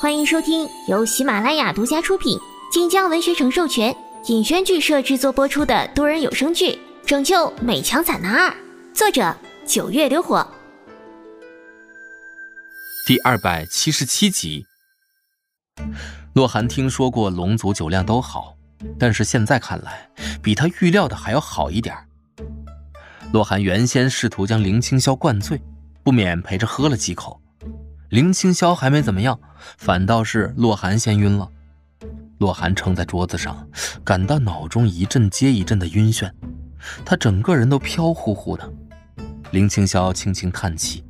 欢迎收听由喜马拉雅独家出品、晋江文学城授权、尹轩剧社制作播出的多人有声剧《拯救美强惨男二》，作者九月流火，第二百七十七集。洛寒听说过龙族酒量都好，但是现在看来，比他预料的还要好一点。洛寒原先试图将林青霄灌醉，不免陪着喝了几口。林青霄还没怎么样，反倒是洛寒先晕了。洛寒撑在桌子上，感到脑中一阵接一阵的晕眩，他整个人都飘忽忽的。林青霄轻轻叹气：“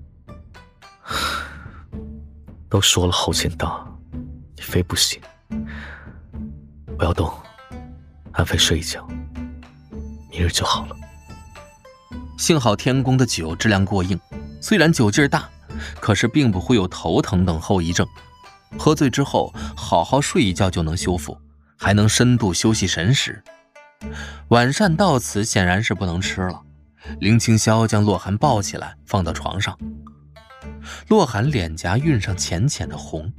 都说了后劲大，你非不行。不要动，安分睡一觉，明日就好了。”幸好天宫的酒质量过硬，虽然酒劲儿大。可是并不会有头疼等后遗症，喝醉之后好好睡一觉就能修复，还能深度休息神识。晚膳到此显然是不能吃了。林青霄将洛寒抱起来放到床上，洛寒脸颊晕上浅浅的红，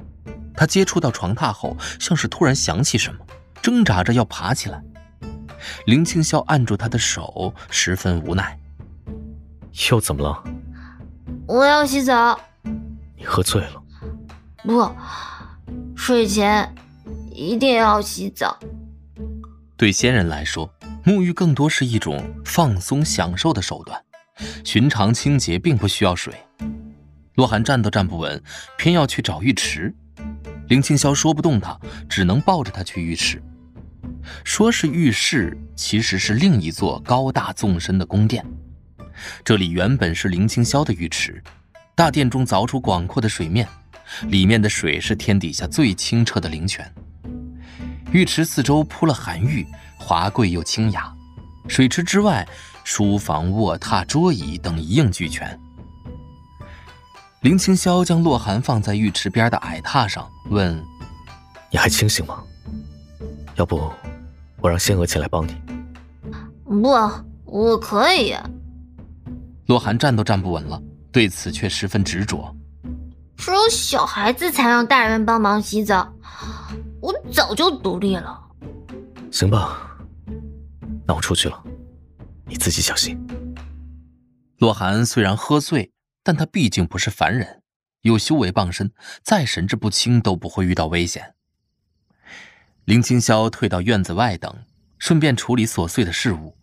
他接触到床榻后，像是突然想起什么，挣扎着要爬起来。林青霄按住他的手，十分无奈。又怎么了？我要洗澡。你喝醉了？不，睡前一定要洗澡。对仙人来说，沐浴更多是一种放松享受的手段。寻常清洁并不需要水。洛寒站都站不稳，偏要去找浴池。林青霄说不动他，只能抱着他去浴室。说是浴室，其实是另一座高大纵深的宫殿。这里原本是林清霄的浴池，大殿中凿出广阔的水面，里面的水是天底下最清澈的灵泉。浴池四周铺了寒玉，华贵又清雅。水池之外，书房、卧榻、桌椅等一应俱全。林清霄将洛寒放在浴池边的矮榻上，问：“你还清醒吗？要不，我让仙娥前来帮你。”“不，我可以。”洛寒站都站不稳了，对此却十分执着。只有小孩子才让大人帮忙洗澡，我早就独立了。行吧，那我出去了，你自己小心。洛寒虽然喝醉，但他毕竟不是凡人，有修为傍身，再神志不清都不会遇到危险。林清霄退到院子外等，顺便处理琐碎的事务。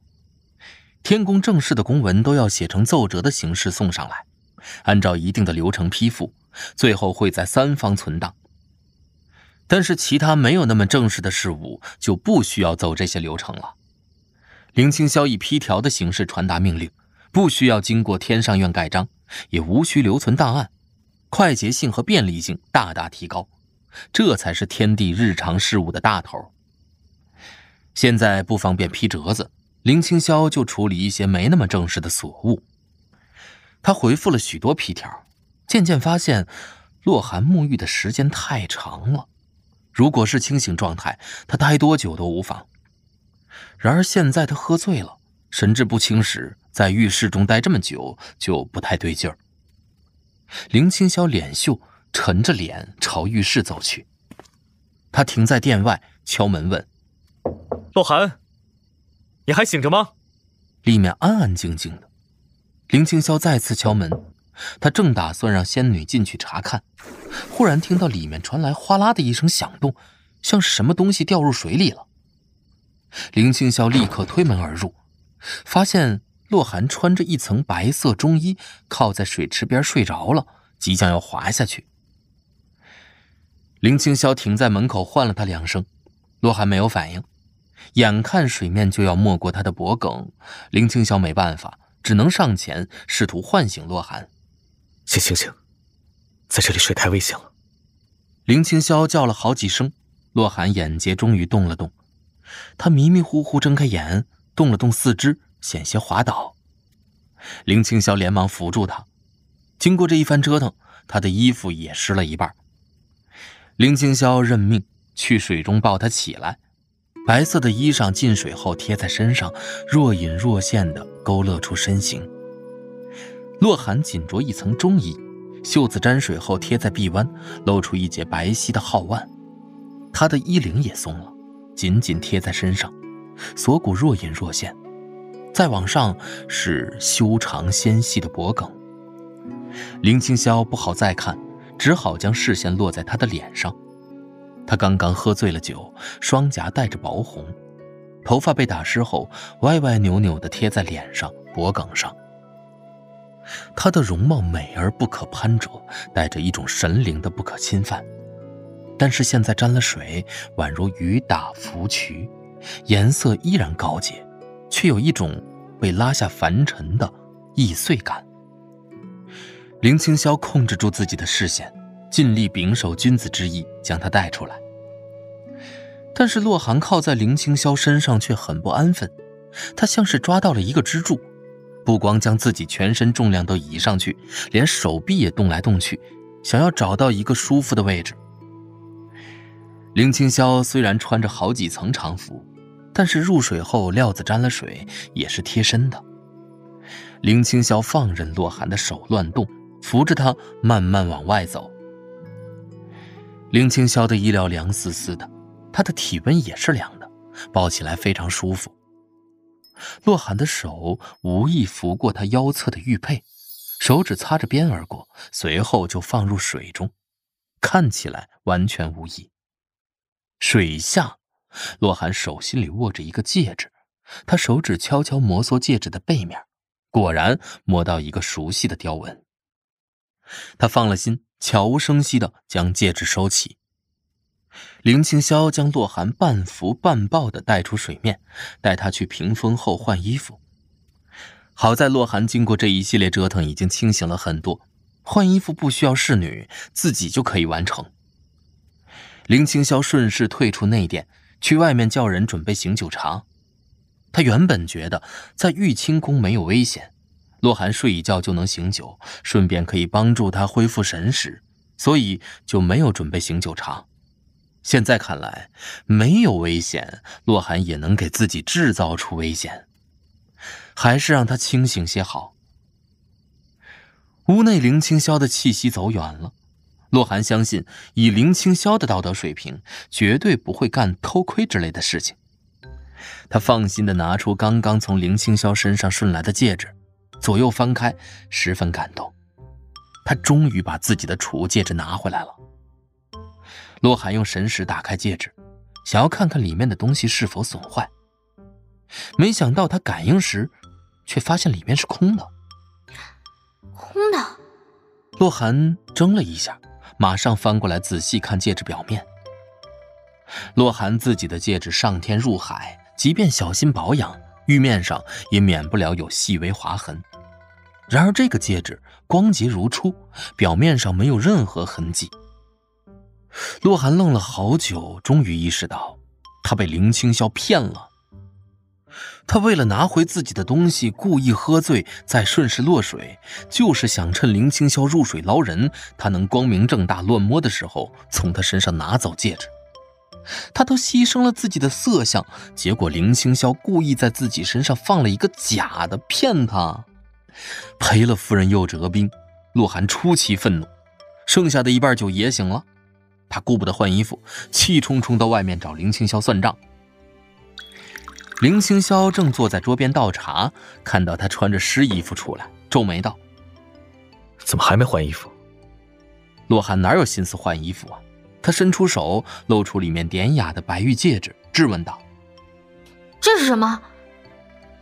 天宫正式的公文都要写成奏折的形式送上来，按照一定的流程批复，最后会在三方存档。但是其他没有那么正式的事务就不需要走这些流程了。林清霄以批条的形式传达命令，不需要经过天上院盖章，也无需留存档案，快捷性和便利性大大提高，这才是天地日常事务的大头。现在不方便批折子。林青霄就处理一些没那么正式的琐务。他回复了许多批条，渐渐发现，洛寒沐浴的时间太长了。如果是清醒状态，他待多久都无妨。然而现在他喝醉了，神志不清时，在浴室中待这么久就不太对劲儿。林青霄脸秀，沉着脸朝浴室走去。他停在殿外，敲门问：“洛寒。”你还醒着吗？里面安安静静的。林青霄再次敲门，他正打算让仙女进去查看，忽然听到里面传来哗啦的一声响动，像是什么东西掉入水里了。林青霄立刻推门而入，发现洛寒穿着一层白色中衣，靠在水池边睡着了，即将要滑下去。林青霄停在门口唤了他两声，洛寒没有反应。眼看水面就要没过他的脖颈，林青霄没办法，只能上前试图唤醒洛寒。醒醒醒，在这里水太危险了。林青霄叫了好几声，洛寒眼睫终于动了动，他迷迷糊糊睁开眼，动了动四肢，险些滑倒。林青霄连忙扶住他。经过这一番折腾，他的衣服也湿了一半。林青霄认命，去水中抱他起来。白色的衣裳进水后贴在身上，若隐若现的勾勒出身形。洛寒仅着一层中衣，袖子沾水后贴在臂弯，露出一截白皙的皓腕。他的衣领也松了，紧紧贴在身上，锁骨若隐若现。再往上是修长纤细的脖颈。林青霄不好再看，只好将视线落在他的脸上。他刚刚喝醉了酒，双颊带着薄红，头发被打湿后歪歪扭扭地贴在脸上、脖颈上。她的容貌美而不可攀折，带着一种神灵的不可侵犯。但是现在沾了水，宛如雨打芙蕖，颜色依然高洁，却有一种被拉下凡尘的易碎感。林青霄控制住自己的视线，尽力秉守君子之意，将他带出来。但是洛寒靠在林青霄身上却很不安分，他像是抓到了一个支柱。不光将自己全身重量都移上去，连手臂也动来动去，想要找到一个舒服的位置。林青霄虽然穿着好几层长服，但是入水后料子沾了水也是贴身的。林青霄放任洛寒的手乱动，扶着他慢慢往外走。林青霄的衣料凉丝丝的，他的体温也是凉的，抱起来非常舒服。洛寒的手无意拂过他腰侧的玉佩，手指擦着边而过，随后就放入水中，看起来完全无异。水下，洛寒手心里握着一个戒指，他手指悄悄摩挲戒指的背面，果然摸到一个熟悉的雕纹。他放了心，悄无声息地将戒指收起。林青霄将洛寒半扶半抱的带出水面，带他去屏风后换衣服。好在洛寒经过这一系列折腾已经清醒了很多，换衣服不需要侍女，自己就可以完成。林青霄顺势退出内殿，去外面叫人准备醒酒茶。他原本觉得在玉清宫没有危险，洛寒睡一觉就能醒酒，顺便可以帮助他恢复神识，所以就没有准备醒酒茶。现在看来，没有危险，洛寒也能给自己制造出危险，还是让他清醒些好。屋内林青霄的气息走远了，洛寒相信，以林青霄的道德水平，绝对不会干偷窥之类的事情。他放心的拿出刚刚从林青霄身上顺来的戒指，左右翻开，十分感动。他终于把自己的储物戒指拿回来了。洛寒用神识打开戒指，想要看看里面的东西是否损坏。没想到他感应时，却发现里面是空的。空的。洛寒怔了一下，马上翻过来仔细看戒指表面。洛寒自己的戒指上天入海，即便小心保养，玉面上也免不了有细微划痕。然而这个戒指光洁如初，表面上没有任何痕迹。洛寒愣了好久，终于意识到，他被林青霄骗了。他为了拿回自己的东西，故意喝醉，再顺势落水，就是想趁林青霄入水捞人，他能光明正大乱摸的时候，从他身上拿走戒指。他都牺牲了自己的色相，结果林清霄故意在自己身上放了一个假的，骗他，赔了夫人又折兵。洛寒出奇愤怒，剩下的一半酒也醒了。他顾不得换衣服，气冲冲到外面找林清霄算账。林清霄正坐在桌边倒茶，看到他穿着湿衣服出来，皱眉道：“怎么还没换衣服？”洛寒哪有心思换衣服啊？他伸出手，露出里面典雅的白玉戒指，质问道：“这是什么？”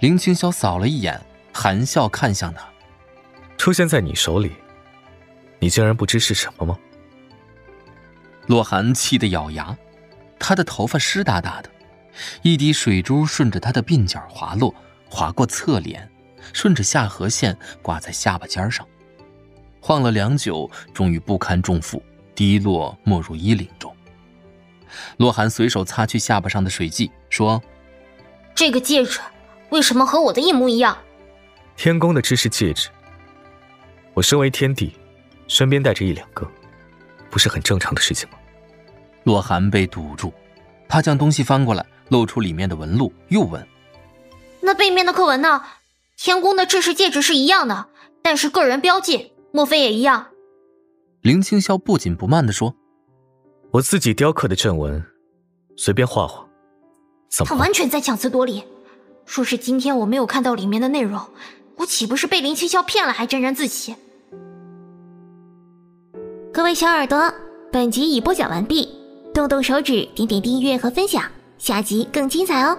林青霄扫了一眼，含笑看向他：“出现在你手里，你竟然不知是什么吗？”洛寒气得咬牙，他的头发湿哒哒的，一滴水珠顺着他的鬓角滑落，划过侧脸，顺着下颌线挂在下巴尖上，晃了良久，终于不堪重负，滴落没入衣领中。洛寒随手擦去下巴上的水迹，说：“这个戒指为什么和我的一模一样？”天宫的知识戒指，我身为天帝，身边带着一两个。不是很正常的事情吗？洛寒被堵住，他将东西翻过来，露出里面的纹路，又问：“那背面的刻纹呢？天宫的制式戒指是一样的，但是个人标记，莫非也一样？”林青霄不紧不慢地说：“我自己雕刻的阵纹，随便画画。怎么？他完全在强词夺理。说是今天我没有看到里面的内容，我岂不是被林青霄骗了，还沾沾自喜？”各位小耳朵，本集已播讲完毕，动动手指，点点订阅和分享，下集更精彩哦！